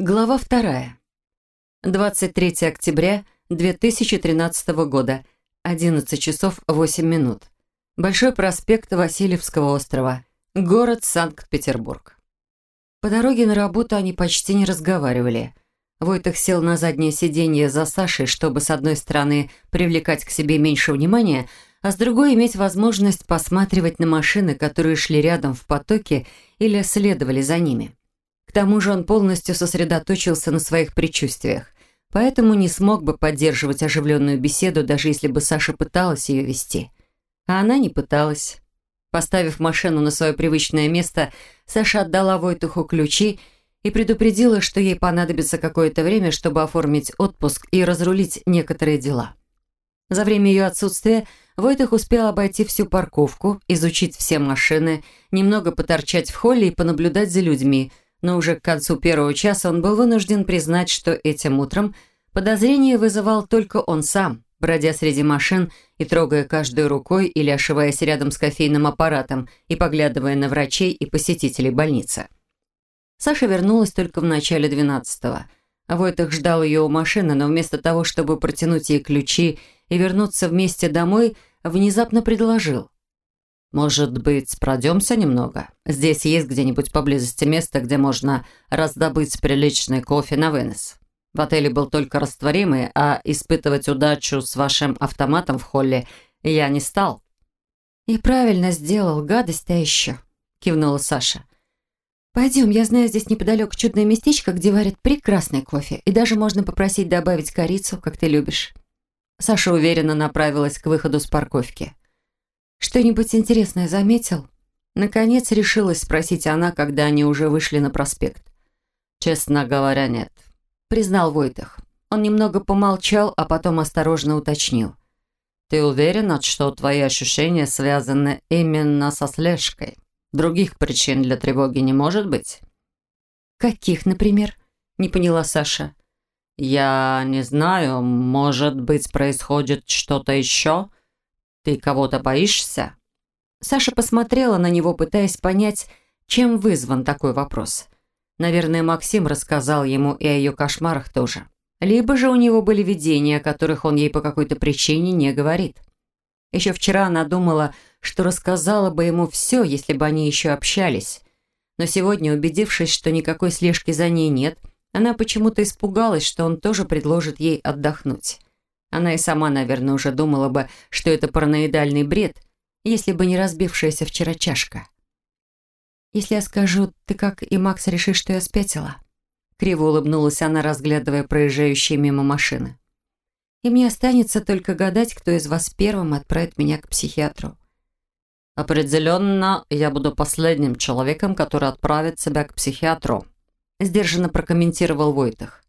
Глава вторая. 23 октября 2013 года. 11 часов 8 минут. Большой проспект Васильевского острова. Город Санкт-Петербург. По дороге на работу они почти не разговаривали. Войтых сел на заднее сиденье за Сашей, чтобы с одной стороны привлекать к себе меньше внимания, а с другой иметь возможность посматривать на машины, которые шли рядом в потоке или следовали за ними. К тому же он полностью сосредоточился на своих предчувствиях, поэтому не смог бы поддерживать оживленную беседу, даже если бы Саша пыталась ее вести. А она не пыталась. Поставив машину на свое привычное место, Саша отдала Войтуху ключи и предупредила, что ей понадобится какое-то время, чтобы оформить отпуск и разрулить некоторые дела. За время ее отсутствия Войтых успел обойти всю парковку, изучить все машины, немного поторчать в холле и понаблюдать за людьми – но уже к концу первого часа он был вынужден признать, что этим утром подозрение вызывал только он сам, бродя среди машин и трогая каждую рукой или ошиваясь рядом с кофейным аппаратом и поглядывая на врачей и посетителей больницы. Саша вернулась только в начале двенадцатого. А Войтах ждал ее у машины, но вместо того, чтобы протянуть ей ключи и вернуться вместе домой, внезапно предложил – «Может быть, пройдемся немного? Здесь есть где-нибудь поблизости место, где можно раздобыть приличный кофе на вынос. В отеле был только растворимый, а испытывать удачу с вашим автоматом в холле я не стал». «И правильно сделал, гадость-то еще», — кивнула Саша. «Пойдем, я знаю здесь неподалеку чудное местечко, где варят прекрасный кофе, и даже можно попросить добавить корицу, как ты любишь». Саша уверенно направилась к выходу с парковки. «Что-нибудь интересное заметил?» Наконец решилась спросить она, когда они уже вышли на проспект. «Честно говоря, нет», — признал Войтах. Он немного помолчал, а потом осторожно уточнил. «Ты уверена, что твои ощущения связаны именно со слежкой? Других причин для тревоги не может быть?» «Каких, например?» — не поняла Саша. «Я не знаю, может быть, происходит что-то еще?» «Ты кого-то боишься?» Саша посмотрела на него, пытаясь понять, чем вызван такой вопрос. Наверное, Максим рассказал ему и о ее кошмарах тоже. Либо же у него были видения, о которых он ей по какой-то причине не говорит. Еще вчера она думала, что рассказала бы ему все, если бы они еще общались. Но сегодня, убедившись, что никакой слежки за ней нет, она почему-то испугалась, что он тоже предложит ей отдохнуть. Она и сама, наверное, уже думала бы, что это параноидальный бред, если бы не разбившаяся вчера чашка. «Если я скажу, ты как и Макс решишь, что я спятила?» Криво улыбнулась она, разглядывая проезжающие мимо машины. «И мне останется только гадать, кто из вас первым отправит меня к психиатру». «Определенно, я буду последним человеком, который отправит тебя к психиатру», сдержанно прокомментировал Войтах.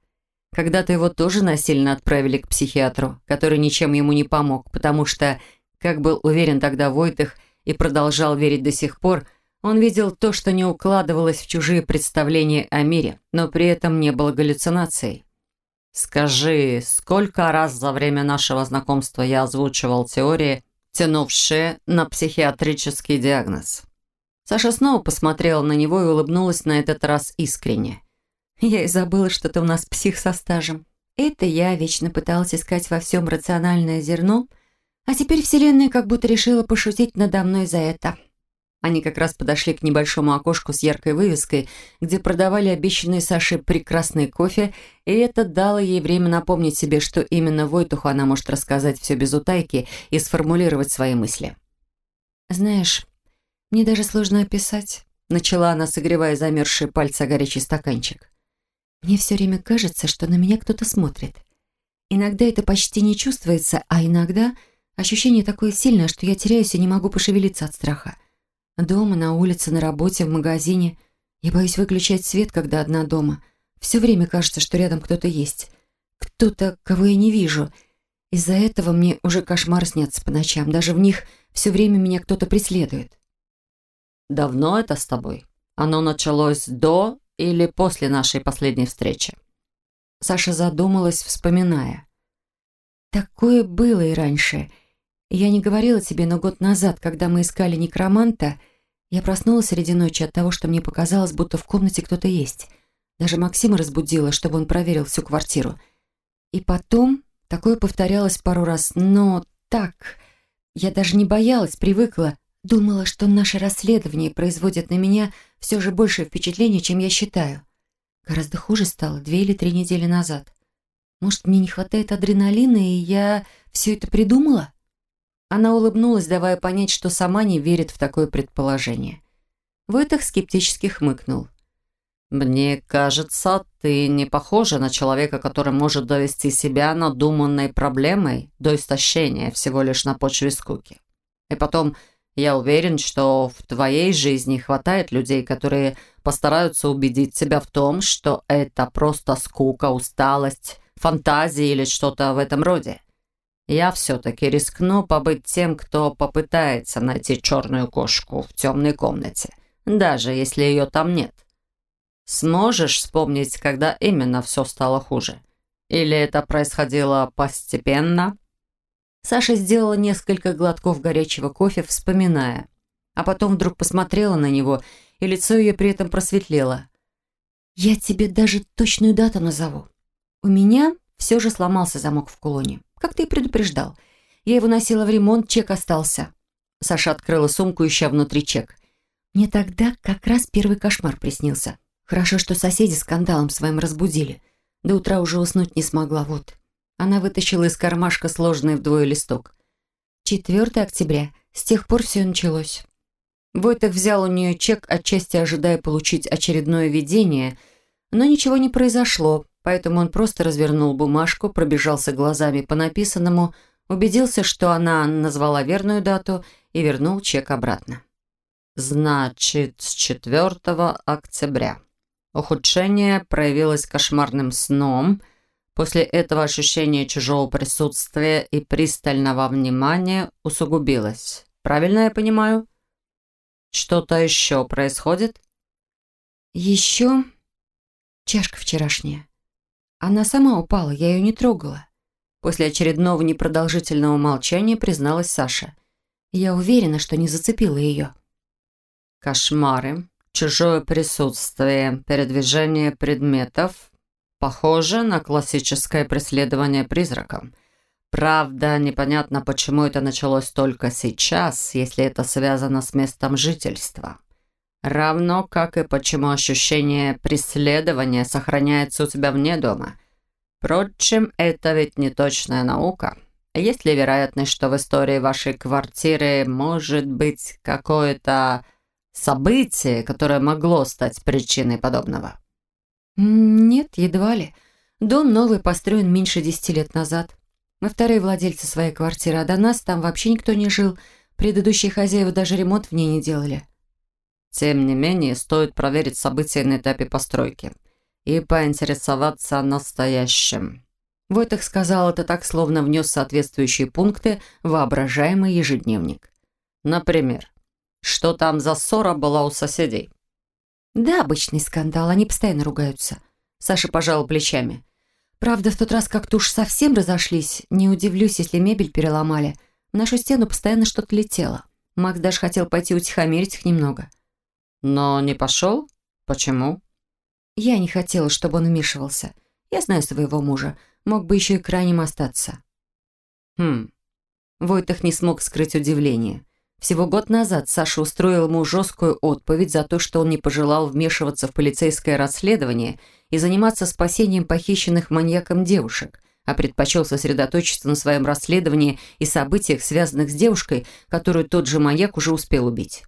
Когда-то его тоже насильно отправили к психиатру, который ничем ему не помог, потому что, как был уверен тогда Войтых и продолжал верить до сих пор, он видел то, что не укладывалось в чужие представления о мире, но при этом не было галлюцинацией. «Скажи, сколько раз за время нашего знакомства я озвучивал теории, тянувшие на психиатрический диагноз?» Саша снова посмотрела на него и улыбнулась на этот раз искренне. Я и забыла, что ты у нас псих со стажем. Это я вечно пыталась искать во всем рациональное зерно, а теперь Вселенная как будто решила пошутить надо мной за это. Они как раз подошли к небольшому окошку с яркой вывеской, где продавали обещанный Саше прекрасный кофе, и это дало ей время напомнить себе, что именно Войтуху она может рассказать все без утайки и сформулировать свои мысли. «Знаешь, мне даже сложно описать», — начала она, согревая замерзшие пальцы о горячий стаканчик. Мне все время кажется, что на меня кто-то смотрит. Иногда это почти не чувствуется, а иногда ощущение такое сильное, что я теряюсь и не могу пошевелиться от страха. Дома, на улице, на работе, в магазине. Я боюсь выключать свет, когда одна дома. Все время кажется, что рядом кто-то есть. Кто-то, кого я не вижу. Из-за этого мне уже кошмар снятся по ночам. Даже в них все время меня кто-то преследует. «Давно это с тобой? Оно началось до или после нашей последней встречи?» Саша задумалась, вспоминая. «Такое было и раньше. Я не говорила тебе, но год назад, когда мы искали некроманта, я проснулась среди ночи от того, что мне показалось, будто в комнате кто-то есть. Даже Максима разбудила, чтобы он проверил всю квартиру. И потом такое повторялось пару раз, но так... Я даже не боялась, привыкла. Думала, что наше расследование производит на меня все же большее впечатление, чем я считаю. Гораздо хуже стало две или три недели назад. Может, мне не хватает адреналина, и я все это придумала? Она улыбнулась, давая понять, что сама не верит в такое предположение. Войтах скептически хмыкнул. «Мне кажется, ты не похожа на человека, который может довести себя надуманной проблемой до истощения всего лишь на почве скуки. И потом, я уверен, что в твоей жизни хватает людей, которые постараются убедить тебя в том, что это просто скука, усталость, фантазии или что-то в этом роде. Я все-таки рискну побыть тем, кто попытается найти черную кошку в темной комнате, даже если ее там нет». Сможешь вспомнить, когда именно все стало хуже? Или это происходило постепенно?» Саша сделала несколько глотков горячего кофе, вспоминая. А потом вдруг посмотрела на него, и лицо ее при этом просветлело. «Я тебе даже точную дату назову. У меня все же сломался замок в кулоне, как ты и предупреждал. Я его носила в ремонт, чек остался». Саша открыла сумку, ища внутри чек. «Мне тогда как раз первый кошмар приснился. Хорошо, что соседи скандалом своим разбудили. До утра уже уснуть не смогла, вот. Она вытащила из кармашка сложенный вдвое листок. 4 октября. С тех пор все началось. Войтах взял у нее чек, отчасти ожидая получить очередное видение, но ничего не произошло, поэтому он просто развернул бумажку, пробежался глазами по написанному, убедился, что она назвала верную дату и вернул чек обратно. «Значит, с 4 октября». Ухудшение проявилось кошмарным сном. После этого ощущение чужого присутствия и пристального внимания усугубилось. Правильно я понимаю? Что-то еще происходит? Еще чашка вчерашняя. Она сама упала, я ее не трогала. После очередного непродолжительного молчания призналась Саша. Я уверена, что не зацепила ее. Кошмары чужое присутствие, передвижение предметов похоже на классическое преследование призраком. Правда, непонятно, почему это началось только сейчас, если это связано с местом жительства. Равно как и почему ощущение преследования сохраняется у тебя вне дома. Впрочем, это ведь не точная наука. Есть ли вероятность, что в истории вашей квартиры может быть какое-то событие, которое могло стать причиной подобного? Нет, едва ли. Дом новый построен меньше десяти лет назад. Мы вторые владельцы своей квартиры, а до нас там вообще никто не жил. Предыдущие хозяева даже ремонт в ней не делали. Тем не менее, стоит проверить события на этапе постройки и поинтересоваться настоящим. Войтах сказал это так, словно внес соответствующие пункты в воображаемый ежедневник. Например, что там за ссора была у соседей? Да, обычный скандал, они постоянно ругаются. Саша пожала плечами. Правда, в тот раз как-то уж совсем разошлись. Не удивлюсь, если мебель переломали. В нашу стену постоянно что-то летело. Макс даже хотел пойти утихомирить их немного. Но не пошел? Почему? Я не хотела, чтобы он вмешивался. Я знаю своего мужа. Мог бы еще и крайним остаться. Хм. Войтах не смог скрыть удивление. Всего год назад Саша устроил ему жесткую отповедь за то, что он не пожелал вмешиваться в полицейское расследование и заниматься спасением похищенных маньяком девушек, а предпочел сосредоточиться на своем расследовании и событиях, связанных с девушкой, которую тот же маньяк уже успел убить.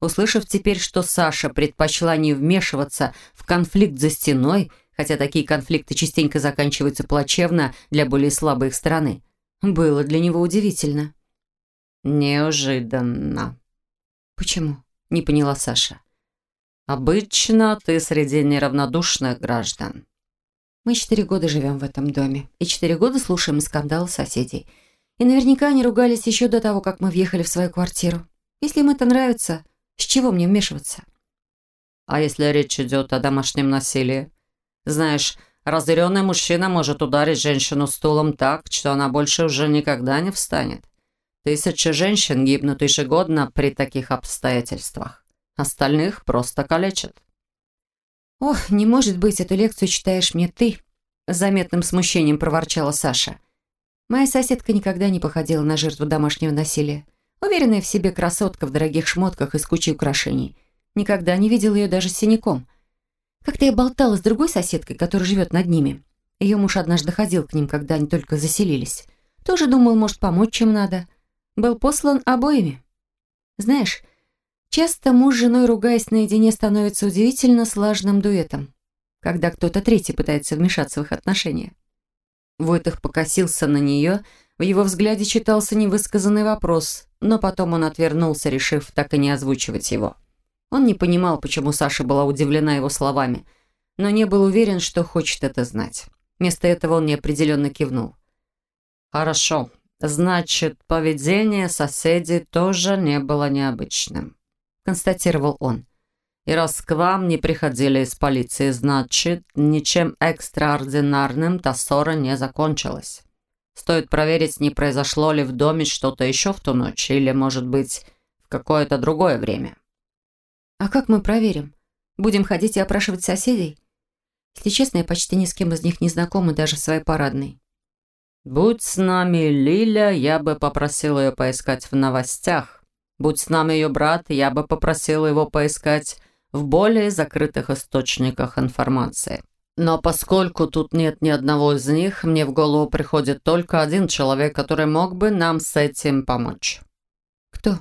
Услышав теперь, что Саша предпочла не вмешиваться в конфликт за стеной, хотя такие конфликты частенько заканчиваются плачевно для более слабой их стороны, было для него удивительно. «Неожиданно». «Почему?» – не поняла Саша. «Обычно ты среди неравнодушных граждан». «Мы четыре года живем в этом доме, и четыре года слушаем скандал соседей. И наверняка они ругались еще до того, как мы въехали в свою квартиру. Если им это нравится, с чего мне вмешиваться?» «А если речь идет о домашнем насилии? Знаешь, разъяренный мужчина может ударить женщину стулом так, что она больше уже никогда не встанет. Тысячи женщин гибнут ежегодно при таких обстоятельствах. Остальных просто калечат. «Ох, не может быть, эту лекцию читаешь мне ты», с заметным смущением проворчала Саша. Моя соседка никогда не походила на жертву домашнего насилия. Уверенная в себе красотка в дорогих шмотках и с кучей украшений. Никогда не видела ее даже с синяком. Как-то я болтала с другой соседкой, которая живет над ними. Ее муж однажды ходил к ним, когда они только заселились. Тоже думал, может, помочь, чем надо. Был послан обоими. Знаешь, часто муж с женой, ругаясь наедине, становится удивительно слаженным дуэтом, когда кто-то третий пытается вмешаться в их отношения. Войтых покосился на нее, в его взгляде читался невысказанный вопрос, но потом он отвернулся, решив так и не озвучивать его. Он не понимал, почему Саша была удивлена его словами, но не был уверен, что хочет это знать. Вместо этого он неопределенно кивнул. «Хорошо. Значит, поведение соседей тоже не было необычным», констатировал он. «И раз к вам не приходили из полиции, значит, ничем экстраординарным та ссора не закончилась. Стоит проверить, не произошло ли в доме что-то еще в ту ночь, или, может быть, в какое-то другое время». «А как мы проверим? Будем ходить и опрашивать соседей?» Если честно, я почти ни с кем из них не знакома, даже в своей парадной. «Будь с нами Лиля, я бы попросила ее поискать в новостях. Будь с нами ее брат, я бы попросила его поискать в более закрытых источниках информации. Но поскольку тут нет ни одного из них, мне в голову приходит только один человек, который мог бы нам с этим помочь». «Кто?»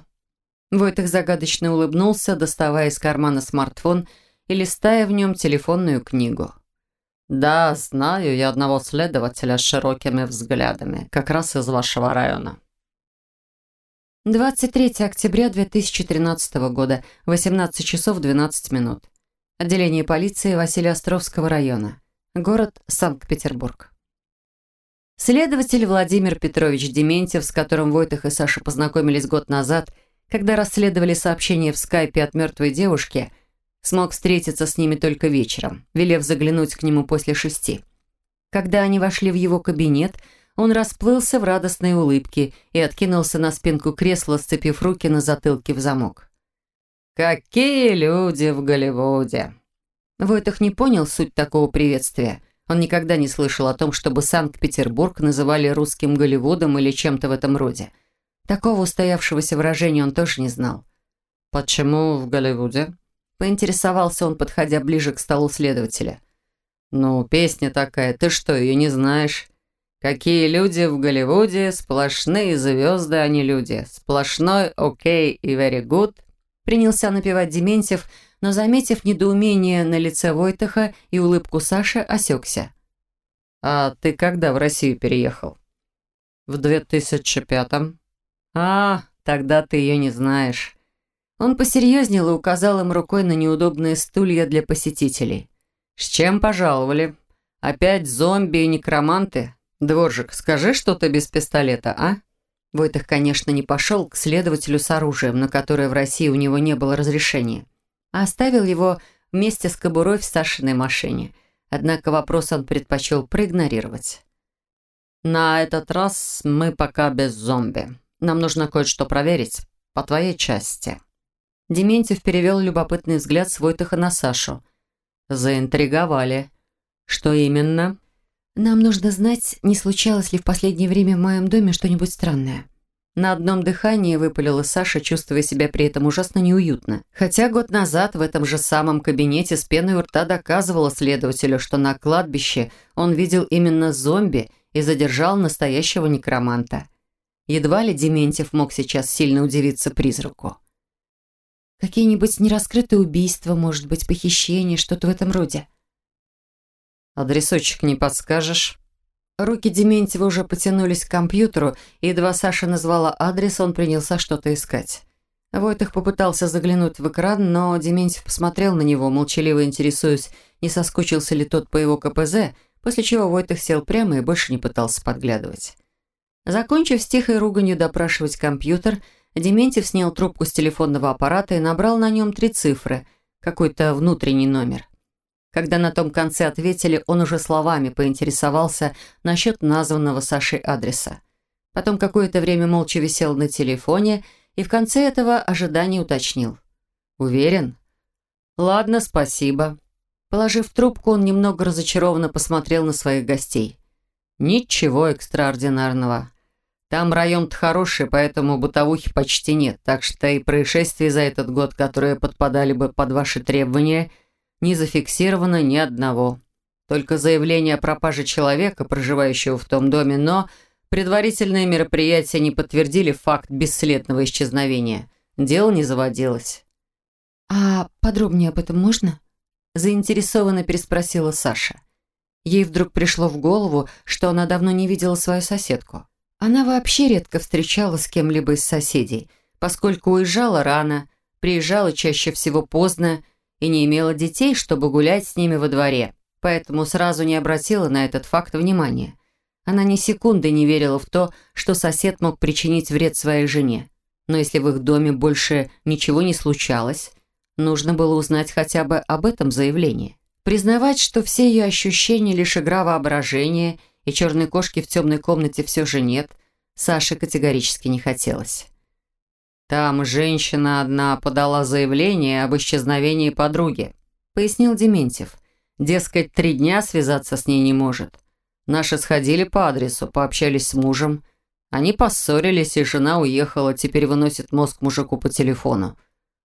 Войтых загадочно улыбнулся, доставая из кармана смартфон и листая в нем телефонную книгу. «Да, знаю я одного следователя с широкими взглядами, как раз из вашего района». 23 октября 2013 года, 18 часов 12 минут. Отделение полиции Василиостровского района. Город Санкт-Петербург. Следователь Владимир Петрович Дементьев, с которым Войтых и Саша познакомились год назад, когда расследовали сообщение в скайпе от мертвой девушки – Смог встретиться с ними только вечером, велев заглянуть к нему после шести. Когда они вошли в его кабинет, он расплылся в радостной улыбке и откинулся на спинку кресла, сцепив руки на затылке в замок. «Какие люди в Голливуде!» Войтах не понял суть такого приветствия. Он никогда не слышал о том, чтобы Санкт-Петербург называли русским Голливудом или чем-то в этом роде. Такого устоявшегося выражения он тоже не знал. «Почему в Голливуде?» Поинтересовался он, подходя ближе к столу следователя. «Ну, песня такая, ты что, ее не знаешь? Какие люди в Голливуде, сплошные звезды, а не люди. Сплошной окей и very good». Принялся напевать Дементьев, но, заметив недоумение на лице Войтаха и улыбку Саши, осекся. «А ты когда в Россию переехал?» «В 2005-м». «А, тогда ты ее не знаешь». Он посерьезнел и указал им рукой на неудобные стулья для посетителей. «С чем пожаловали? Опять зомби и некроманты? Дворжик, скажи что-то без пистолета, а?» Войтых, конечно, не пошел к следователю с оружием, на которое в России у него не было разрешения, а оставил его вместе с кобурой в Сашиной машине. Однако вопрос он предпочел проигнорировать. «На этот раз мы пока без зомби. Нам нужно кое-что проверить по твоей части». Дементьев перевел любопытный взгляд с Войтаха на Сашу. «Заинтриговали. Что именно?» «Нам нужно знать, не случалось ли в последнее время в моем доме что-нибудь странное». На одном дыхании выпалила Саша, чувствуя себя при этом ужасно неуютно. Хотя год назад в этом же самом кабинете с пеной у рта доказывала следователю, что на кладбище он видел именно зомби и задержал настоящего некроманта. Едва ли Дементьев мог сейчас сильно удивиться призраку. Какие-нибудь нераскрытые убийства, может быть, похищение, что-то в этом роде. Адресочек не подскажешь? Руки Дементьева уже потянулись к компьютеру, и едва Саша назвала адрес, он принялся что-то искать. Войтых попытался заглянуть в экран, но Дементьев посмотрел на него, молчаливо интересуясь, не соскучился ли тот по его КПЗ, после чего Войтых сел прямо и больше не пытался подглядывать. Закончив с тихой руганью допрашивать компьютер, Дементьев снял трубку с телефонного аппарата и набрал на нем три цифры, какой-то внутренний номер. Когда на том конце ответили, он уже словами поинтересовался насчет названного Сашей адреса. Потом какое-то время молча висел на телефоне и в конце этого ожидания уточнил. «Уверен?» «Ладно, спасибо». Положив трубку, он немного разочарованно посмотрел на своих гостей. Ничего экстраординарного. Там район-то хороший, поэтому бытовухи почти нет, так что и происшествий за этот год, которые подпадали бы под ваши требования, не зафиксировано ни одного. Только заявление о пропаже человека, проживающего в том доме, но предварительные мероприятия не подтвердили факт бесследного исчезновения. Дело не заводилось. «А подробнее об этом можно?» Заинтересованно переспросила Саша. Ей вдруг пришло в голову, что она давно не видела свою соседку. Она вообще редко встречалась с кем-либо из соседей, поскольку уезжала рано, приезжала чаще всего поздно и не имела детей, чтобы гулять с ними во дворе, поэтому сразу не обратила на этот факт внимания. Она ни секунды не верила в то, что сосед мог причинить вред своей жене. Но если в их доме больше ничего не случалось, нужно было узнать хотя бы об этом заявлении. Признавать, что все ее ощущения лишь игра воображения – и черной кошки в темной комнате все же нет, Саше категорически не хотелось. «Там женщина одна подала заявление об исчезновении подруги», пояснил Дементьев. «Дескать, три дня связаться с ней не может. Наши сходили по адресу, пообщались с мужем. Они поссорились, и жена уехала, теперь выносит мозг мужику по телефону.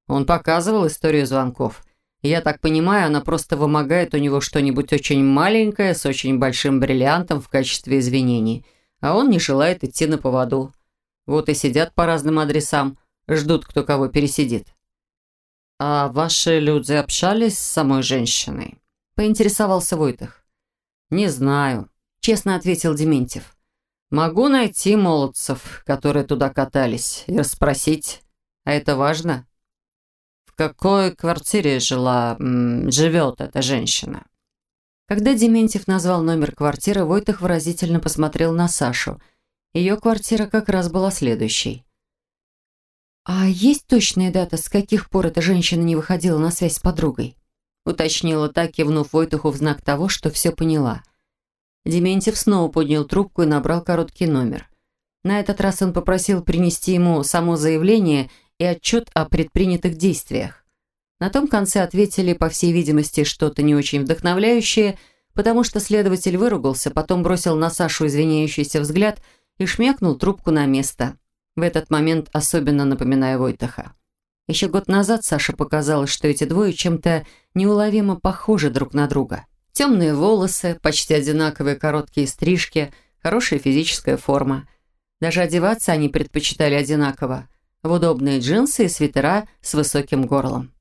Он показывал историю звонков. Я так понимаю, она просто вымогает у него что-нибудь очень маленькое с очень большим бриллиантом в качестве извинений, а он не желает идти на поводу. Вот и сидят по разным адресам, ждут, кто кого пересидит. «А ваши люди общались с самой женщиной?» – поинтересовался Войтах. «Не знаю», – честно ответил Дементьев. «Могу найти молодцев, которые туда катались, и расспросить. А это важно?» Какой квартире жила, живет эта женщина?» Когда Дементьев назвал номер квартиры, Войтах выразительно посмотрел на Сашу. Ее квартира как раз была следующей. «А есть точная дата, с каких пор эта женщина не выходила на связь с подругой?» уточнила так, кивнув Войтуху в знак того, что все поняла. Дементьев снова поднял трубку и набрал короткий номер. На этот раз он попросил принести ему само заявление и отчет о предпринятых действиях. На том конце ответили, по всей видимости, что-то не очень вдохновляющее, потому что следователь выругался, потом бросил на Сашу извиняющийся взгляд и шмякнул трубку на место. В этот момент особенно напоминая Войтаха. Еще год назад Саше показалось, что эти двое чем-то неуловимо похожи друг на друга. Темные волосы, почти одинаковые короткие стрижки, хорошая физическая форма. Даже одеваться они предпочитали одинаково в удобные джинсы и свитера с высоким горлом.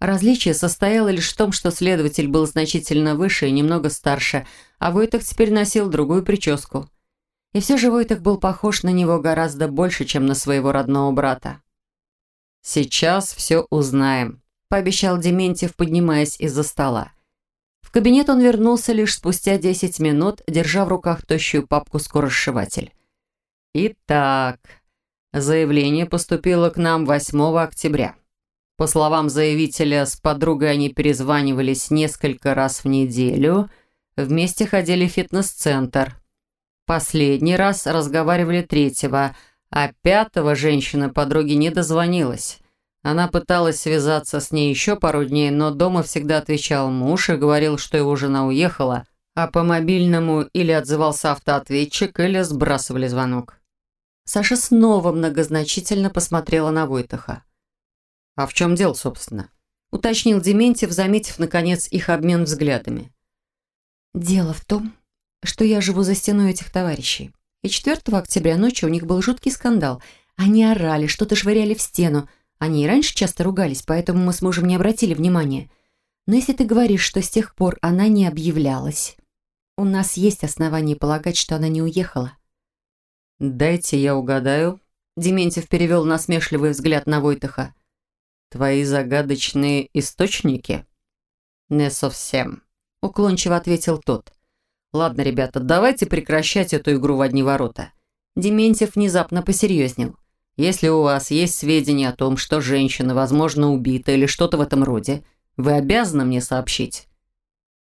Различие состояло лишь в том, что следователь был значительно выше и немного старше, а Войтах теперь носил другую прическу. И все же Войтах был похож на него гораздо больше, чем на своего родного брата. «Сейчас все узнаем», – пообещал Дементьев, поднимаясь из-за стола. В кабинет он вернулся лишь спустя 10 минут, держа в руках тощую папку «Скоросшиватель». «Итак», Заявление поступило к нам 8 октября. По словам заявителя, с подругой они перезванивались несколько раз в неделю, вместе ходили в фитнес-центр. Последний раз разговаривали третьего, а пятого женщина подруги не дозвонилась. Она пыталась связаться с ней еще пару дней, но дома всегда отвечал муж и говорил, что его жена уехала, а по мобильному или отзывался автоответчик, или сбрасывали звонок. Саша снова многозначительно посмотрела на Войтаха. «А в чем дело, собственно?» уточнил Дементьев, заметив, наконец, их обмен взглядами. «Дело в том, что я живу за стеной этих товарищей. И 4 октября ночью у них был жуткий скандал. Они орали, что-то швыряли в стену. Они и раньше часто ругались, поэтому мы с мужем не обратили внимания. Но если ты говоришь, что с тех пор она не объявлялась, у нас есть основания полагать, что она не уехала». «Дайте я угадаю». Дементьев перевел насмешливый взгляд на Войтаха. «Твои загадочные источники?» «Не совсем», — уклончиво ответил тот. «Ладно, ребята, давайте прекращать эту игру в одни ворота». Дементьев внезапно посерьезнел. «Если у вас есть сведения о том, что женщина, возможно, убита или что-то в этом роде, вы обязаны мне сообщить».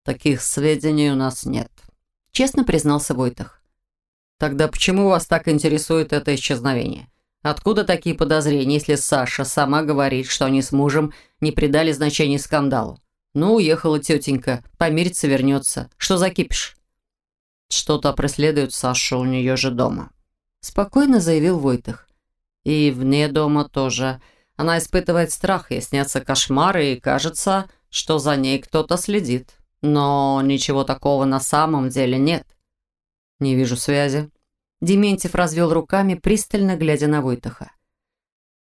«Таких сведений у нас нет», — честно признался Войтах. Тогда почему вас так интересует это исчезновение? Откуда такие подозрения, если Саша сама говорит, что они с мужем не придали значения скандалу? «Ну, уехала тетенька, помириться вернется. Что закипишь?» «Что-то преследует Сашу у нее же дома», – спокойно заявил Войтых. «И вне дома тоже. Она испытывает страх, ей снятся кошмары, и кажется, что за ней кто-то следит. Но ничего такого на самом деле нет». «Не вижу связи». Дементьев развел руками, пристально глядя на Войтаха.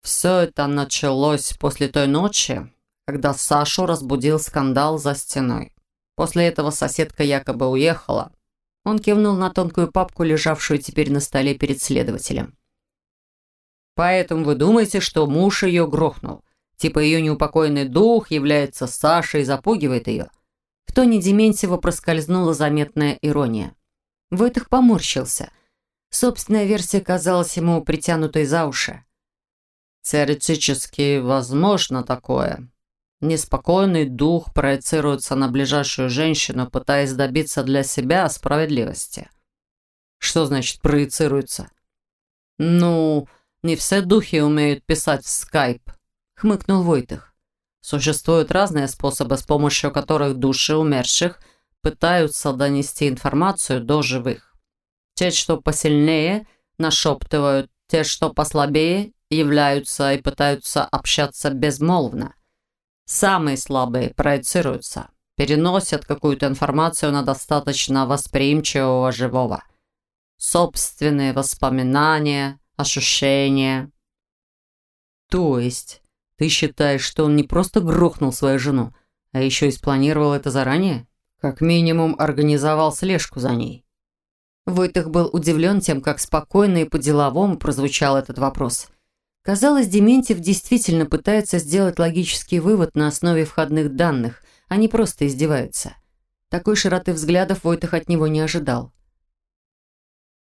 «Все это началось после той ночи, когда Сашу разбудил скандал за стеной. После этого соседка якобы уехала. Он кивнул на тонкую папку, лежавшую теперь на столе перед следователем. «Поэтому вы думаете, что муж ее грохнул? Типа ее неупокоенный дух является Сашей и запугивает ее?» В тоне Дементьева проскользнула заметная ирония. Войтых поморщился. Собственная версия казалась ему притянутой за уши. «Теоретически возможно такое», Неспокойный дух проецируется на ближайшую женщину, пытаясь добиться для себя справедливости. Что значит проецируется? Ну, не все духи умеют писать в скайп, хмыкнул Войтых. Существуют разные способы, с помощью которых души умерших пытаются донести информацию до живых. Те, что посильнее, нашептывают, те, что послабее, являются и пытаются общаться безмолвно. Самые слабые проецируются, переносят какую-то информацию на достаточно восприимчивого живого. Собственные воспоминания, ощущения. То есть, ты считаешь, что он не просто грохнул свою жену, а еще и спланировал это заранее? Как минимум, организовал слежку за ней. Войтых был удивлен тем, как спокойно и по-деловому прозвучал этот вопрос – Казалось, Дементьев действительно пытается сделать логический вывод на основе входных данных, а не просто издевается. Такой широты взглядов Войтах от него не ожидал.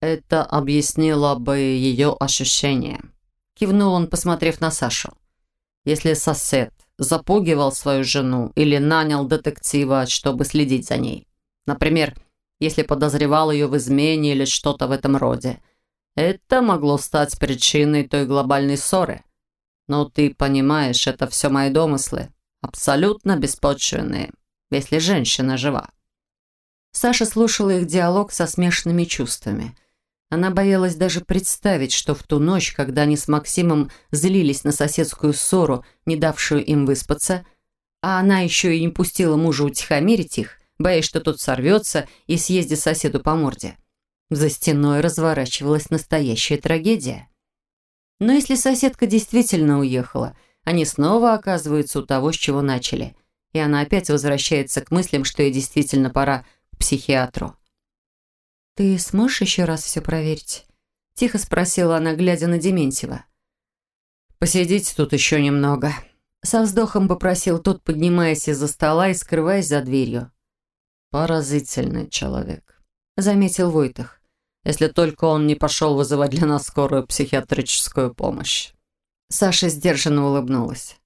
«Это объяснило бы ее ощущения», – кивнул он, посмотрев на Сашу. «Если сосед запугивал свою жену или нанял детектива, чтобы следить за ней. Например, если подозревал ее в измене или что-то в этом роде – это могло стать причиной той глобальной ссоры. Но ты понимаешь, это все мои домыслы. Абсолютно беспочвенные, если женщина жива. Саша слушала их диалог со смешанными чувствами. Она боялась даже представить, что в ту ночь, когда они с Максимом злились на соседскую ссору, не давшую им выспаться, а она еще и не пустила мужа утихомирить их, боясь, что тот сорвется и съездит соседу по морде. За стеной разворачивалась настоящая трагедия. Но если соседка действительно уехала, они снова оказываются у того, с чего начали. И она опять возвращается к мыслям, что ей действительно пора к психиатру. «Ты сможешь еще раз все проверить?» Тихо спросила она, глядя на Дементьева. «Посидите тут еще немного». Со вздохом попросил тот, поднимаясь из-за стола и скрываясь за дверью. «Поразительный человек заметил Войтах. «Если только он не пошел вызывать для нас скорую психиатрическую помощь». Саша сдержанно улыбнулась.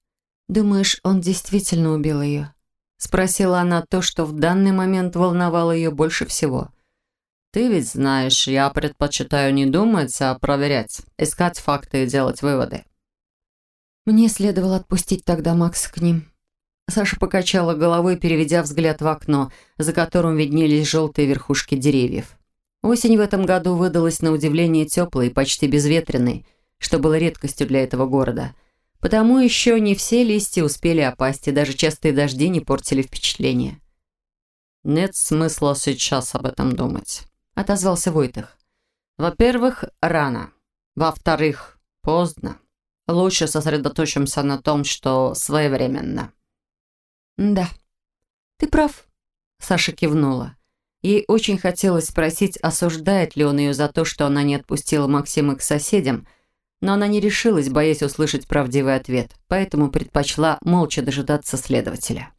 «Думаешь, он действительно убил ее?» Спросила она то, что в данный момент волновало ее больше всего. «Ты ведь знаешь, я предпочитаю не думать, а проверять, искать факты и делать выводы». «Мне следовало отпустить тогда Макса к ним», Саша покачала головой, переведя взгляд в окно, за которым виднелись желтые верхушки деревьев. Осень в этом году выдалась на удивление теплой и почти безветренной, что было редкостью для этого города. Потому еще не все листья успели опасть, и даже частые дожди не портили впечатление. «Нет смысла сейчас об этом думать», — отозвался Войтых. «Во-первых, рано. Во-вторых, поздно. Лучше сосредоточимся на том, что своевременно». «Да, ты прав», — Саша кивнула. Ей очень хотелось спросить, осуждает ли он ее за то, что она не отпустила Максима к соседям, но она не решилась, боясь услышать правдивый ответ, поэтому предпочла молча дожидаться следователя.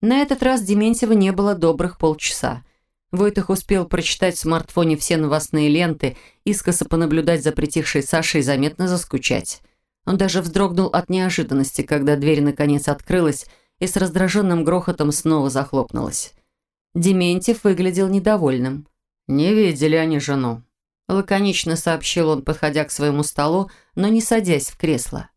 На этот раз Дементьева не было добрых полчаса. Войтых успел прочитать в смартфоне все новостные ленты, искоса понаблюдать за притихшей Сашей и заметно заскучать. Он даже вздрогнул от неожиданности, когда дверь наконец открылась, и с раздраженным грохотом снова захлопнулась. Дементьев выглядел недовольным. «Не видели они жену», – лаконично сообщил он, подходя к своему столу, но не садясь в кресло.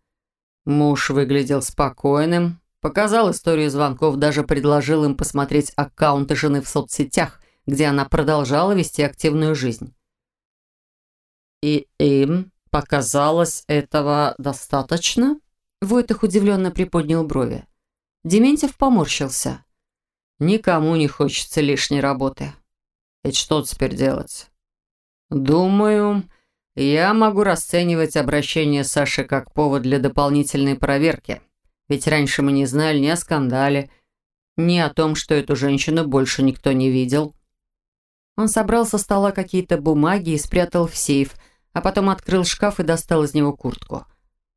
Муж выглядел спокойным, Показал историю звонков, даже предложил им посмотреть аккаунты жены в соцсетях, где она продолжала вести активную жизнь. «И им показалось этого достаточно?» Войтых удивленно приподнял брови. Дементьев поморщился. «Никому не хочется лишней работы. Ведь что теперь делать?» «Думаю, я могу расценивать обращение Саши как повод для дополнительной проверки. Ведь раньше мы не знали ни о скандале, ни о том, что эту женщину больше никто не видел». Он собрал со стола какие-то бумаги и спрятал в сейф – а потом открыл шкаф и достал из него куртку.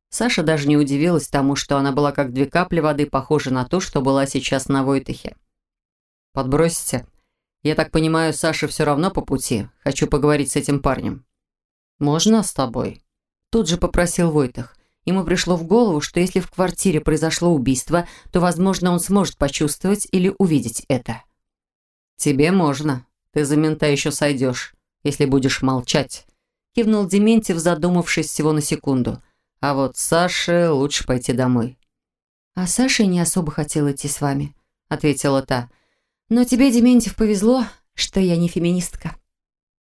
Саша даже не удивилась тому, что она была как две капли воды, похожа на ту, что была сейчас на Войтахе. «Подбросите? Я так понимаю, Саша все равно по пути. Хочу поговорить с этим парнем». «Можно с тобой?» Тут же попросил Войтах. Ему пришло в голову, что если в квартире произошло убийство, то, возможно, он сможет почувствовать или увидеть это. «Тебе можно. Ты за мента еще сойдешь, если будешь молчать», кивнул Дементьев, задумавшись всего на секунду. А вот Саше лучше пойти домой. «А Саша не особо хотел идти с вами», — ответила та. «Но тебе, Дементьев, повезло, что я не феминистка».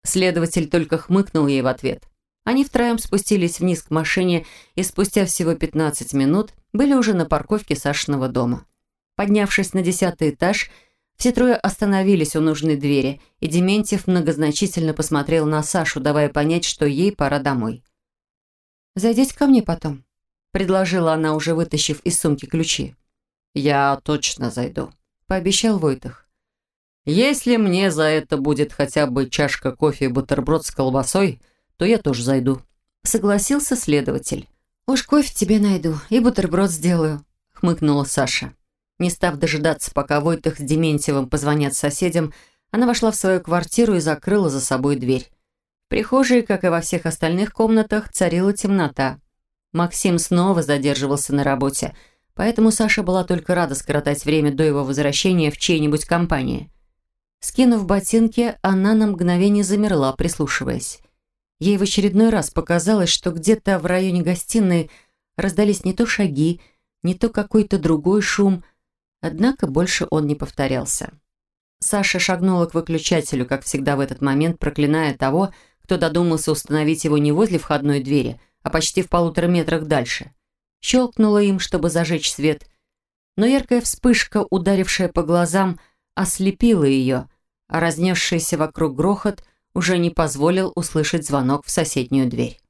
Следователь только хмыкнул ей в ответ. Они втроем спустились вниз к машине и спустя всего 15 минут были уже на парковке Сашиного дома. Поднявшись на десятый этаж, все трое остановились у нужной двери, и Дементьев многозначительно посмотрел на Сашу, давая понять, что ей пора домой. «Зайдите ко мне потом», — предложила она, уже вытащив из сумки ключи. «Я точно зайду», — пообещал Войтах. «Если мне за это будет хотя бы чашка кофе и бутерброд с колбасой, то я тоже зайду», — согласился следователь. «Уж кофе тебе найду и бутерброд сделаю», — хмыкнула Саша. Не став дожидаться, пока Войтых с Дементьевым позвонят соседям, она вошла в свою квартиру и закрыла за собой дверь. В прихожей, как и во всех остальных комнатах, царила темнота. Максим снова задерживался на работе, поэтому Саша была только рада скоротать время до его возвращения в чьей-нибудь компании. Скинув ботинки, она на мгновение замерла, прислушиваясь. Ей в очередной раз показалось, что где-то в районе гостиной раздались не то шаги, не то какой-то другой шум – Однако больше он не повторялся. Саша шагнула к выключателю, как всегда в этот момент, проклиная того, кто додумался установить его не возле входной двери, а почти в полутора метрах дальше. Щелкнула им, чтобы зажечь свет, но яркая вспышка, ударившая по глазам, ослепила ее, а разнесшийся вокруг грохот уже не позволил услышать звонок в соседнюю дверь.